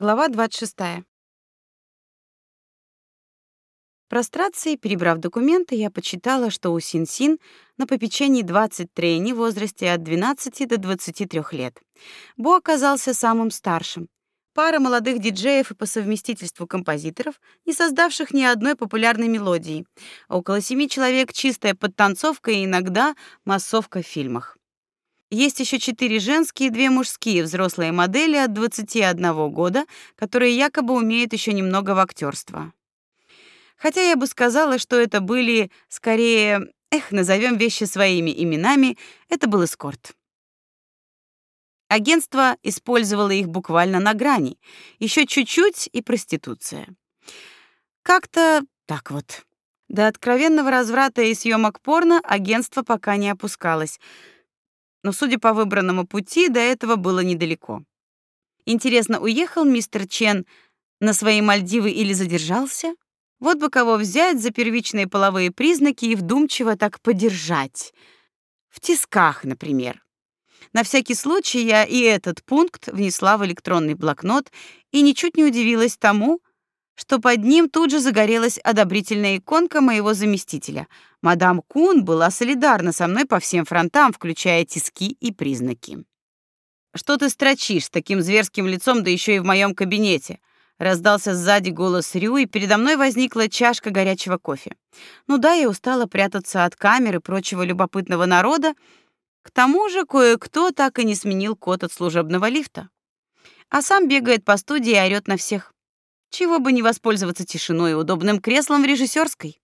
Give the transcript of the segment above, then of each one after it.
Глава 26. Прострацией, перебрав документы, я почитала, что у Син-Син на попечении 20 трейни в возрасте от 12 до 23 лет. Бо оказался самым старшим. Пара молодых диджеев и по совместительству композиторов, не создавших ни одной популярной мелодии. Около семи человек чистая подтанцовка и иногда массовка в фильмах. Есть еще четыре женские и две мужские взрослые модели от 21 года, которые якобы умеют еще немного в актерство. Хотя я бы сказала, что это были скорее, эх, назовем вещи своими именами, это был эскорт. Агентство использовало их буквально на грани. Еще чуть-чуть и проституция. Как-то так вот. До откровенного разврата и съемок порно агентство пока не опускалось. Но, судя по выбранному пути, до этого было недалеко. Интересно, уехал мистер Чен на свои Мальдивы или задержался? Вот бы кого взять за первичные половые признаки и вдумчиво так подержать. В тисках, например. На всякий случай я и этот пункт внесла в электронный блокнот и ничуть не удивилась тому, что под ним тут же загорелась одобрительная иконка моего заместителя. Мадам Кун была солидарна со мной по всем фронтам, включая тиски и признаки. Что ты строчишь с таким зверским лицом, да еще и в моем кабинете? Раздался сзади голос Рю, и передо мной возникла чашка горячего кофе. Ну да, я устала прятаться от камер и прочего любопытного народа. К тому же кое-кто так и не сменил код от служебного лифта. А сам бегает по студии и орёт на всех. Чего бы не воспользоваться тишиной и удобным креслом в режиссерской.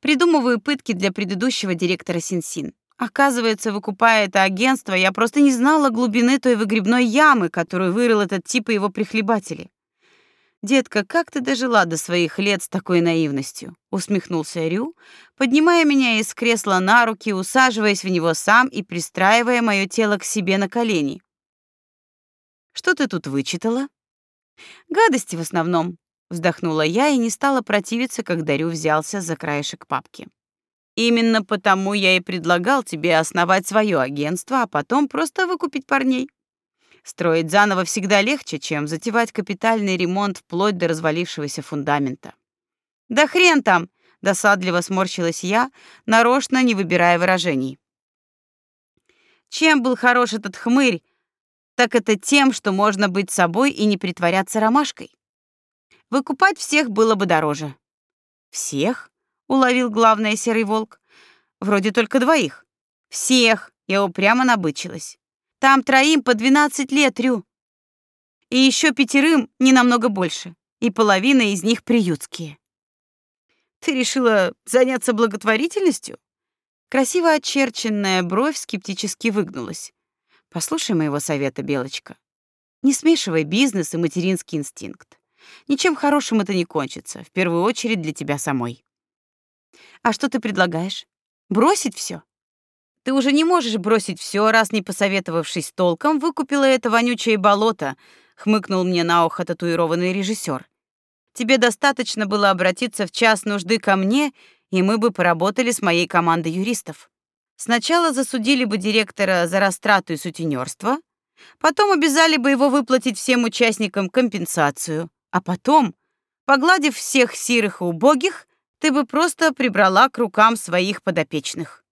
Придумываю пытки для предыдущего директора Синсин. Оказывается, выкупая это агентство, я просто не знала глубины той выгребной ямы, которую вырыл этот тип и его прихлебатели. Детка, как ты дожила до своих лет с такой наивностью? усмехнулся Рю, поднимая меня из кресла на руки, усаживаясь в него сам и пристраивая мое тело к себе на колени. Что ты тут вычитала? Гадости в основном, вздохнула я и не стала противиться, когда Рю взялся за краешек папки. Именно потому я и предлагал тебе основать свое агентство, а потом просто выкупить парней. Строить заново всегда легче, чем затевать капитальный ремонт вплоть до развалившегося фундамента. Да хрен там, досадливо сморщилась я, нарочно не выбирая выражений. Чем был хорош этот хмырь, так это тем, что можно быть собой и не притворяться ромашкой. Выкупать всех было бы дороже. Всех? уловил главное серый волк. Вроде только двоих. Всех, я упрямо набычилась. Там троим по 12 лет, Рю. И еще пятерым не намного больше, и половина из них приютские. Ты решила заняться благотворительностью? Красиво очерченная бровь скептически выгнулась. Послушай моего совета, Белочка. Не смешивай бизнес и материнский инстинкт. Ничем хорошим это не кончится, в первую очередь для тебя самой. А что ты предлагаешь? Бросить все? Ты уже не можешь бросить все, раз не посоветовавшись толком, выкупила это вонючее болото, хмыкнул мне на ухо татуированный режиссер. Тебе достаточно было обратиться в час нужды ко мне, и мы бы поработали с моей командой юристов. Сначала засудили бы директора за растрату и сутенерство, потом обязали бы его выплатить всем участникам компенсацию, а потом, погладив всех сирых и убогих, ты бы просто прибрала к рукам своих подопечных.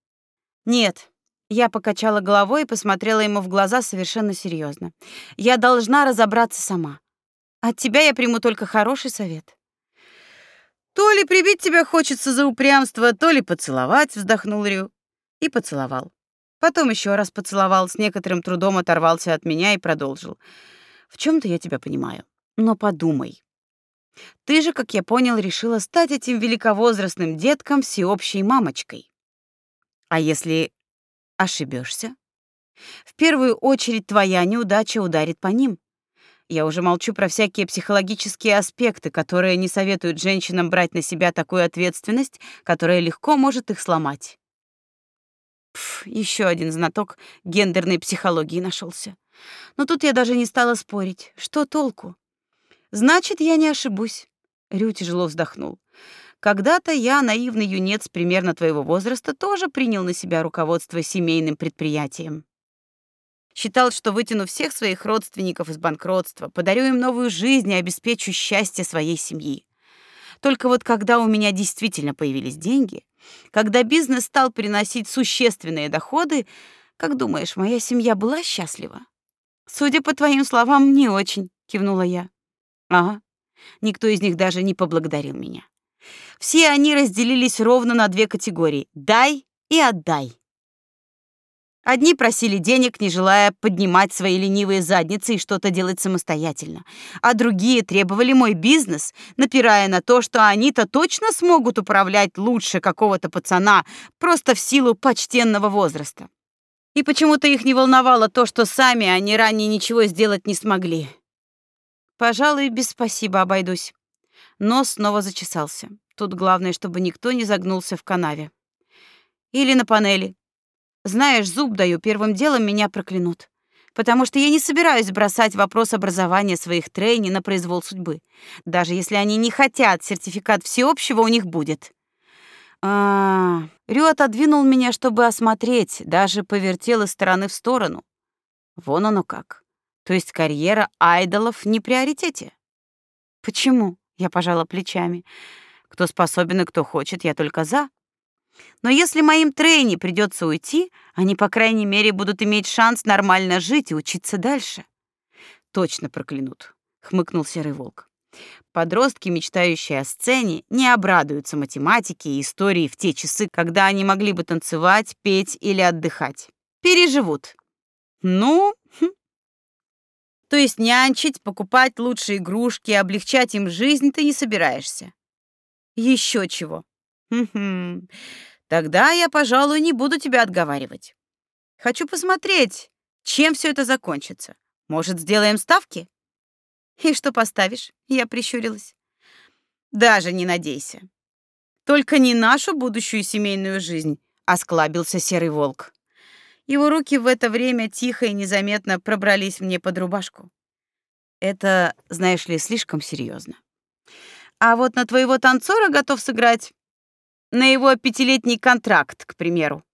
Нет. Я покачала головой и посмотрела ему в глаза совершенно серьезно. Я должна разобраться сама. От тебя я приму только хороший совет. То ли прибить тебя хочется за упрямство, то ли поцеловать, вздохнул Рю и поцеловал. Потом еще раз поцеловал, с некоторым трудом оторвался от меня и продолжил. В чем то я тебя понимаю. Но подумай. Ты же, как я понял, решила стать этим великовозрастным детком всеобщей мамочкой. А если ошибешься? В первую очередь твоя неудача ударит по ним. Я уже молчу про всякие психологические аспекты, которые не советуют женщинам брать на себя такую ответственность, которая легко может их сломать. Еще один знаток гендерной психологии нашелся. Но тут я даже не стала спорить. Что толку? Значит, я не ошибусь. Рю тяжело вздохнул. Когда-то я, наивный юнец примерно твоего возраста, тоже принял на себя руководство семейным предприятием. Считал, что вытяну всех своих родственников из банкротства, подарю им новую жизнь и обеспечу счастье своей семьи. Только вот когда у меня действительно появились деньги, когда бизнес стал приносить существенные доходы, как думаешь, моя семья была счастлива? Судя по твоим словам, не очень, кивнула я. Ага. Никто из них даже не поблагодарил меня. Все они разделились ровно на две категории: дай и отдай. Одни просили денег, не желая поднимать свои ленивые задницы и что-то делать самостоятельно, а другие требовали мой бизнес, напирая на то, что они-то точно смогут управлять лучше какого-то пацана просто в силу почтенного возраста. И почему-то их не волновало то, что сами они ранее ничего сделать не смогли. Пожалуй, без спасибо обойдусь. Нос снова зачесался. Тут главное, чтобы никто не загнулся в канаве. Или на панели. Знаешь, зуб даю, первым делом меня проклянут. Потому что я не собираюсь бросать вопрос образования своих трейни на произвол судьбы. Даже если они не хотят, сертификат всеобщего у них будет. А, -а, -а. Рю отодвинул меня, чтобы осмотреть, даже повертел из стороны в сторону. Вон оно как. То есть карьера айдолов не приоритете. Почему? Я пожала плечами. Кто способен и кто хочет, я только за. Но если моим трейни придется уйти, они, по крайней мере, будут иметь шанс нормально жить и учиться дальше. Точно проклянут, хмыкнул серый волк. Подростки, мечтающие о сцене, не обрадуются математике и истории в те часы, когда они могли бы танцевать, петь или отдыхать. Переживут. Ну, хм. то есть нянчить, покупать лучшие игрушки, облегчать им жизнь ты не собираешься. Еще чего. Хм. Тогда я, пожалуй, не буду тебя отговаривать. Хочу посмотреть, чем все это закончится. Может, сделаем ставки? И что поставишь? Я прищурилась. Даже не надейся. Только не нашу будущую семейную жизнь, осклабился серый волк. Его руки в это время тихо и незаметно пробрались мне под рубашку. Это, знаешь ли, слишком серьезно. А вот на твоего танцора готов сыграть на его пятилетний контракт, к примеру.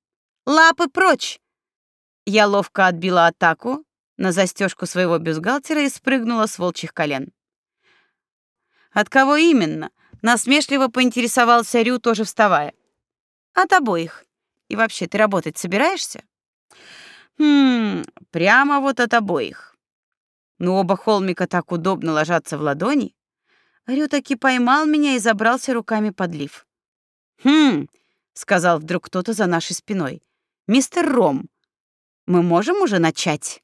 Лапы прочь. Я ловко отбила атаку на застежку своего бюстгальтера и спрыгнула с волчьих колен. От кого именно? Насмешливо поинтересовался Рю, тоже вставая. От обоих. И вообще, ты работать собираешься? Хм, прямо вот от обоих. Но оба холмика так удобно ложатся в ладони. Рю таки поймал меня и забрался руками под лиф. «Хм», — сказал вдруг кто-то за нашей спиной. «Мистер Ром, мы можем уже начать?»